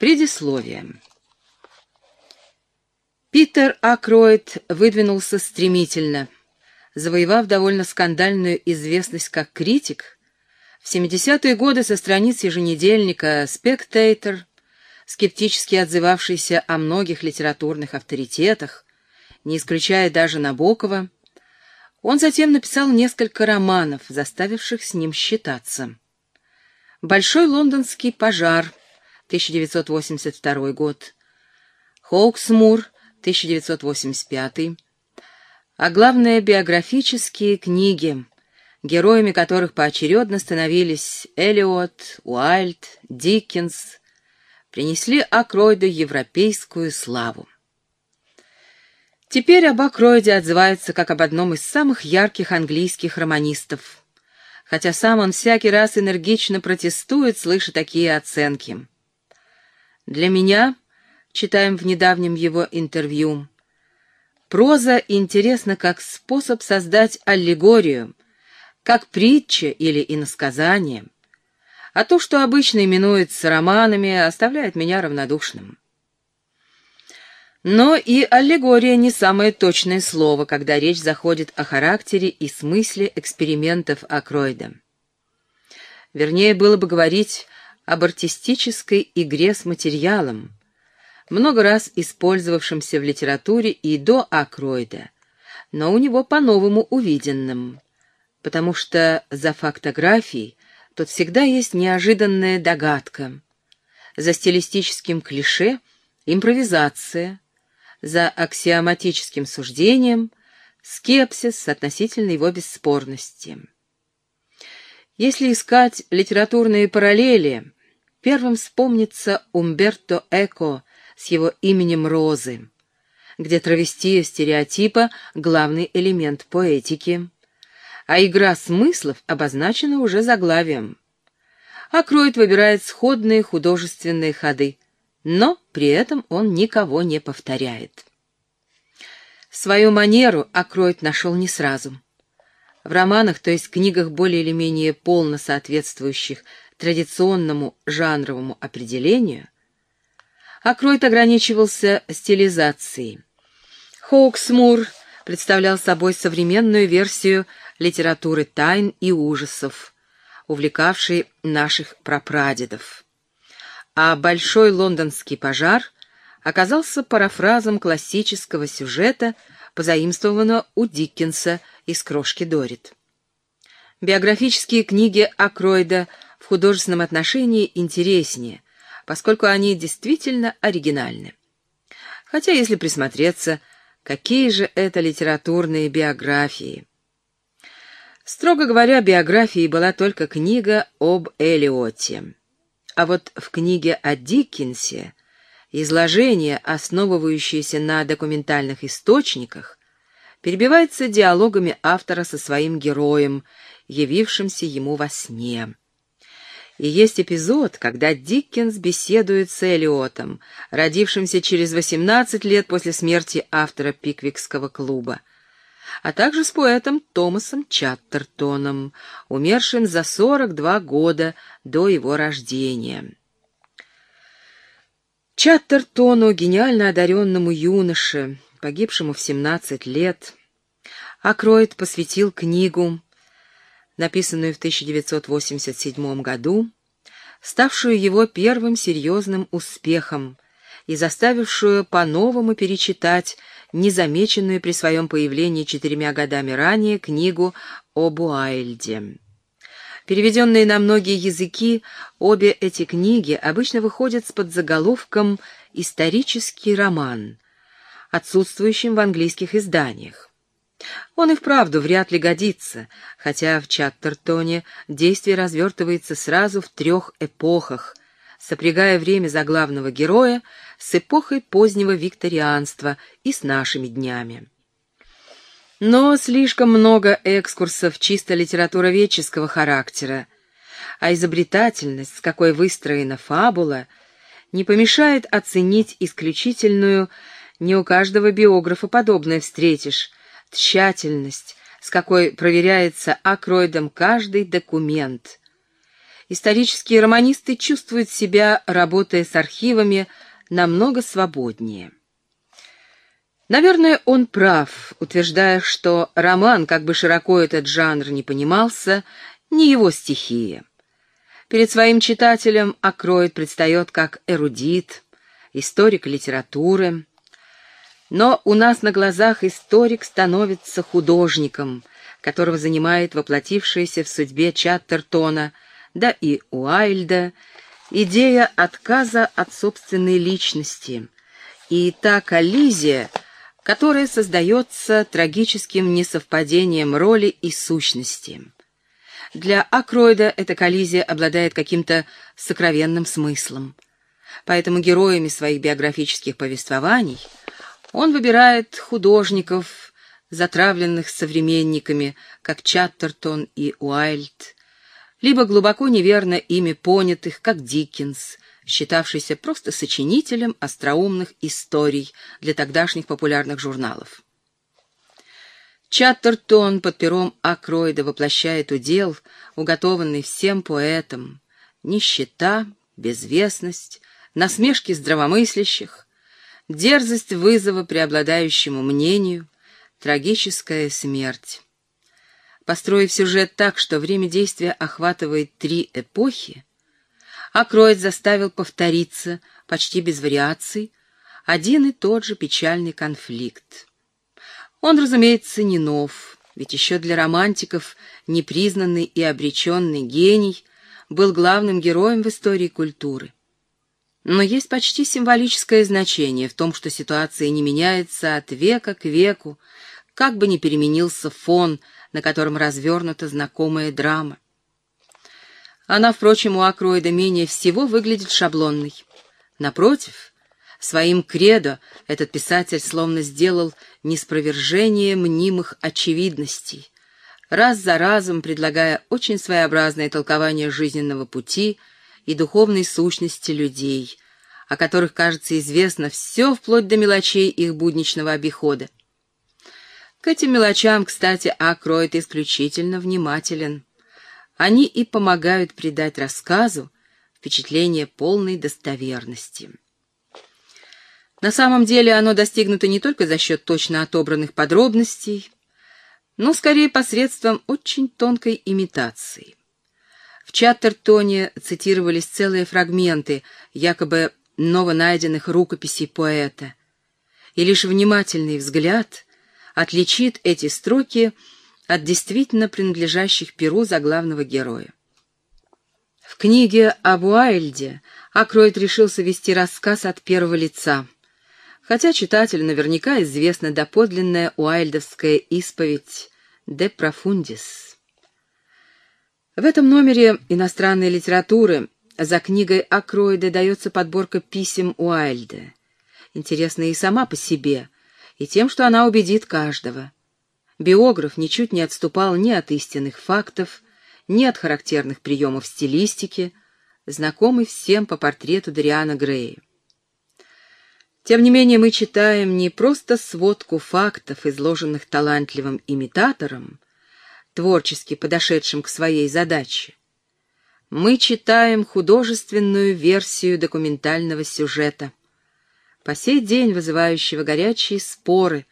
Предисловие. Питер Акроид выдвинулся стремительно, завоевав довольно скандальную известность как критик. В 70-е годы со страниц еженедельника «Спектейтор», скептически отзывавшийся о многих литературных авторитетах, не исключая даже Набокова, он затем написал несколько романов, заставивших с ним считаться. «Большой лондонский пожар», 1982 год, «Хоуксмур», 1985, а главное — биографические книги, героями которых поочередно становились Элиот, Уайльд, Диккенс, принесли Акройду европейскую славу. Теперь об Акройде отзывается как об одном из самых ярких английских романистов, хотя сам он всякий раз энергично протестует, слыша такие оценки. Для меня читаем в недавнем его интервью. Проза интересна как способ создать аллегорию, как притча или иносказание, а то, что обычно именуется романами, оставляет меня равнодушным. Но и аллегория не самое точное слово, когда речь заходит о характере и смысле экспериментов Акройда. Вернее, было бы говорить об артистической игре с материалом, много раз использовавшимся в литературе и до Акройда, но у него по-новому увиденным, потому что за фактографией тут всегда есть неожиданная догадка, за стилистическим клише — импровизация, за аксиоматическим суждением — скепсис относительно его бесспорности. Если искать литературные параллели, первым вспомнится Умберто Эко с его именем Розы, где травестия стереотипа — главный элемент поэтики, а игра смыслов обозначена уже заглавием. Акроид выбирает сходные художественные ходы, но при этом он никого не повторяет. Свою манеру Акроид нашел не сразу. В романах, то есть книгах более или менее полно соответствующих традиционному жанровому определению, Акройт ограничивался стилизацией. Хоуксмур представлял собой современную версию литературы тайн и ужасов, увлекавшей наших прапрадедов. А «Большой лондонский пожар» оказался парафразом классического сюжета, позаимствованного у Диккенса из «Крошки Дорит». Биографические книги Акройда в художественном отношении интереснее – поскольку они действительно оригинальны. Хотя, если присмотреться, какие же это литературные биографии. Строго говоря, биографией была только книга об Элиоте. А вот в книге о Диккенсе изложение, основывающееся на документальных источниках, перебивается диалогами автора со своим героем, явившимся ему во сне. И есть эпизод, когда Диккенс беседует с Элиотом, родившимся через 18 лет после смерти автора Пиквикского клуба, а также с поэтом Томасом Чаттертоном, умершим за 42 года до его рождения. Чаттертону, гениально одаренному юноше, погибшему в 17 лет, Акроид посвятил книгу написанную в 1987 году, ставшую его первым серьезным успехом и заставившую по-новому перечитать незамеченную при своем появлении четырьмя годами ранее книгу об Уайльде. Переведенные на многие языки, обе эти книги обычно выходят с подзаголовком «Исторический роман», отсутствующим в английских изданиях. Он и вправду вряд ли годится, хотя в Чаттертоне действие развертывается сразу в трех эпохах, сопрягая время заглавного героя с эпохой позднего викторианства и с нашими днями. Но слишком много экскурсов чисто литературоведческого характера, а изобретательность, с какой выстроена фабула, не помешает оценить исключительную, не у каждого биографа подобное встретишь, тщательность, с какой проверяется акроидом каждый документ. исторические романисты чувствуют себя, работая с архивами, намного свободнее. Наверное, он прав, утверждая, что роман, как бы широко этот жанр не понимался, не его стихия. Перед своим читателем Акроид предстает как эрудит, историк литературы. Но у нас на глазах историк становится художником, которого занимает воплотившаяся в судьбе Чаттертона, да и Уайльда, идея отказа от собственной личности, и та коллизия, которая создается трагическим несовпадением роли и сущности. Для Акроида эта коллизия обладает каким-то сокровенным смыслом. Поэтому героями своих биографических повествований он выбирает художников, затравленных современниками, как Чаттертон и Уайльд, либо глубоко неверно ими понятых, как Диккенс, считавшийся просто сочинителем остроумных историй для тогдашних популярных журналов. Чаттертон под пером Акроида воплощает удел, уготованный всем поэтам, нищета, безвестность, насмешки здравомыслящих, дерзость вызова преобладающему мнению, трагическая смерть. Построив сюжет так, что время действия охватывает три эпохи, Акроид заставил повториться, почти без вариаций, один и тот же печальный конфликт. Он, разумеется, не нов, ведь еще для романтиков непризнанный и обреченный гений был главным героем в истории культуры. Но есть почти символическое значение в том, что ситуация не меняется от века к веку, как бы ни переменился фон, на котором развернута знакомая драма. Она, впрочем, у Акроида менее всего выглядит шаблонной. Напротив, своим кредо этот писатель словно сделал неспровержение мнимых очевидностей, раз за разом предлагая очень своеобразное толкование жизненного пути и духовной сущности людей, о которых, кажется, известно все вплоть до мелочей их будничного обихода. К этим мелочам, кстати, Акроид исключительно внимателен. Они и помогают придать рассказу впечатление полной достоверности. На самом деле оно достигнуто не только за счет точно отобранных подробностей, но скорее посредством очень тонкой имитации. В Чаттертоне цитировались целые фрагменты якобы новонайденных рукописей поэта, и лишь внимательный взгляд отличит эти строки от действительно принадлежащих Перу заглавного героя. В книге об Уайльде Акроид решился вести рассказ от первого лица — хотя читателю наверняка известна доподлинная уайльдовская исповедь «De Profundis». В этом номере иностранной литературы за книгой Акроида дается подборка писем Уайльда, интересная и сама по себе, и тем, что она убедит каждого. Биограф ничуть не отступал ни от истинных фактов, ни от характерных приемов стилистики, знакомый всем по портрету Дариана Грея. Тем не менее, мы читаем не просто сводку фактов, изложенных талантливым имитатором, творчески подошедшим к своей задаче. Мы читаем художественную версию документального сюжета, по сей день вызывающего горячие споры,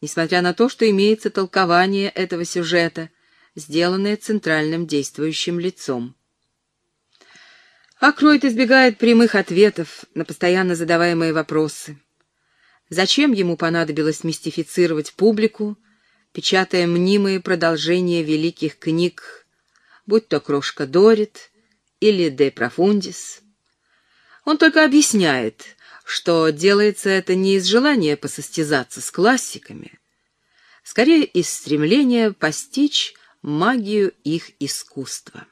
несмотря на то, что имеется толкование этого сюжета, сделанное центральным действующим лицом. Акроид избегает прямых ответов на постоянно задаваемые вопросы. Зачем ему понадобилось мистифицировать публику, печатая мнимые продолжения великих книг, будь то «Крошка Дорит» или «Де Профундис»? Он только объясняет, что делается это не из желания посостязаться с классиками, скорее из стремления постичь магию их искусства.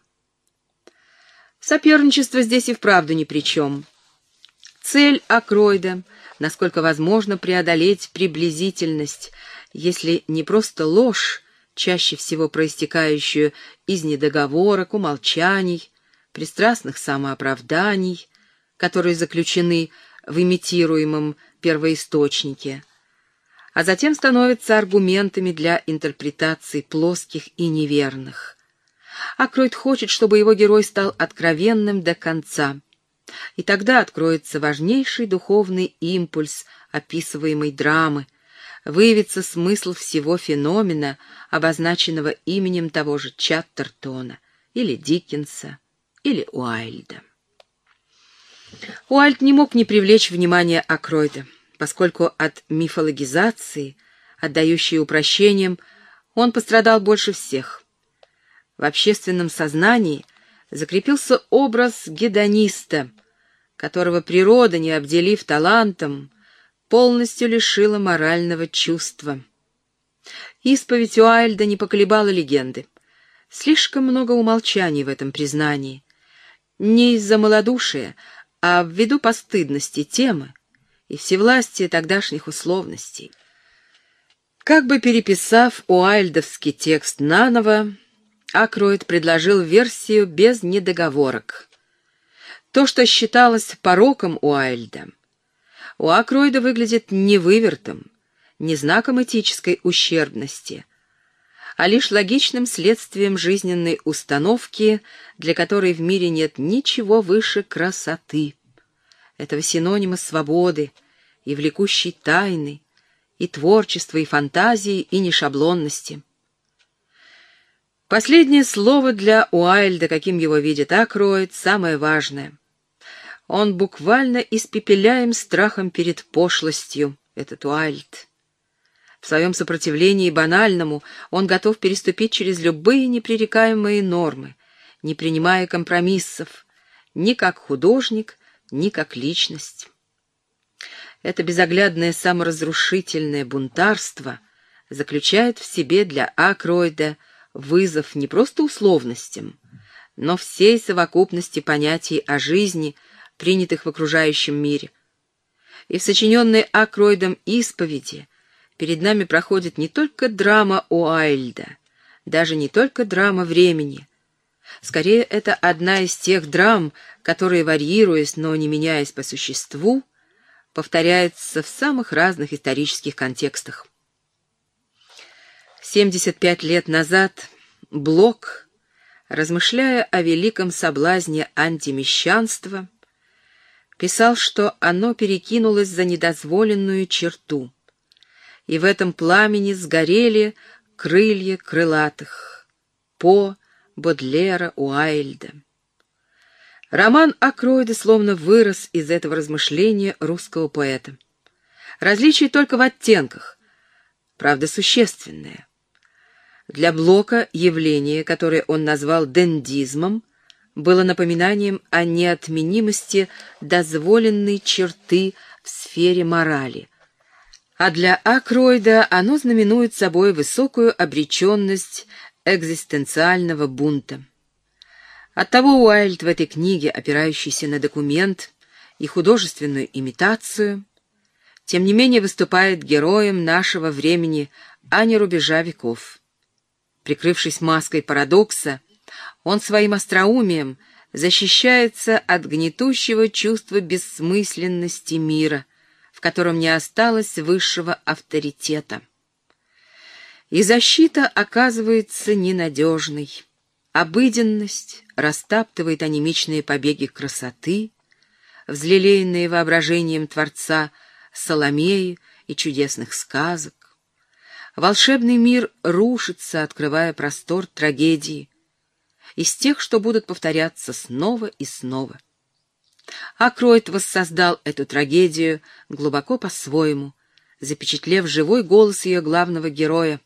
Соперничество здесь и вправду ни при чем. Цель Акройда, насколько возможно преодолеть приблизительность, если не просто ложь, чаще всего проистекающую из недоговорок, умолчаний, пристрастных самооправданий, которые заключены в имитируемом первоисточнике, а затем становятся аргументами для интерпретаций плоских и неверных Акройд хочет, чтобы его герой стал откровенным до конца. И тогда откроется важнейший духовный импульс описываемой драмы, выявится смысл всего феномена, обозначенного именем того же Чаттертона, или Диккенса, или Уайльда. Уайльд не мог не привлечь внимание Акройда, поскольку от мифологизации, отдающей упрощением, он пострадал больше всех. В общественном сознании закрепился образ гедониста, которого природа, не обделив талантом, полностью лишила морального чувства. Исповедь Уайльда не поколебала легенды. Слишком много умолчаний в этом признании. Не из-за малодушия, а ввиду постыдности темы и всевластия тогдашних условностей. Как бы переписав уайльдовский текст наново, Акроид предложил версию без недоговорок. То, что считалось пороком Уайльда, у Акроида выглядит не вывертом, не знаком этической ущербности, а лишь логичным следствием жизненной установки, для которой в мире нет ничего выше красоты, этого синонима свободы и влекущей тайны, и творчества, и фантазии, и нешаблонности. Последнее слово для Уайльда, каким его видит Акроид, самое важное. Он буквально испепеляем страхом перед пошлостью, этот Уайльд. В своем сопротивлении банальному он готов переступить через любые непререкаемые нормы, не принимая компромиссов, ни как художник, ни как личность. Это безоглядное саморазрушительное бунтарство заключает в себе для Акроида вызов не просто условностям, но всей совокупности понятий о жизни, принятых в окружающем мире. И в сочиненной Акроидом исповеди – перед нами проходит не только драма Уайльда, даже не только драма времени. Скорее, это одна из тех драм, которые, варьируясь, но не меняясь по существу, повторяются в самых разных исторических контекстах. 75 лет назад Блок, размышляя о великом соблазне антимещанства, писал, что оно перекинулось за недозволенную черту — и в этом пламени сгорели крылья крылатых По, Бодлера, Уайльда. Роман Акроида словно вырос из этого размышления русского поэта. Различие только в оттенках, правда существенное. Для Блока явление, которое он назвал дендизмом, было напоминанием о неотменимости дозволенной черты в сфере морали — а для Акроида оно знаменует собой высокую обреченность экзистенциального бунта. Оттого Уайльд в этой книге, опирающейся на документ и художественную имитацию, тем не менее выступает героем нашего времени, а не рубежа веков. Прикрывшись маской парадокса, он своим остроумием защищается от гнетущего чувства бессмысленности мира — в котором не осталось высшего авторитета. И защита оказывается ненадежной. Обыденность растаптывает анимичные побеги красоты, взлелеянные воображением Творца Соломеи и чудесных сказок. Волшебный мир рушится, открывая простор трагедии, из тех, что будут повторяться снова и снова. Акроид воссоздал эту трагедию глубоко по-своему, запечатлев живой голос ее главного героя,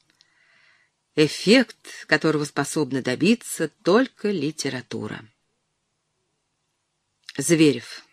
эффект, которого способна добиться только литература. Зверев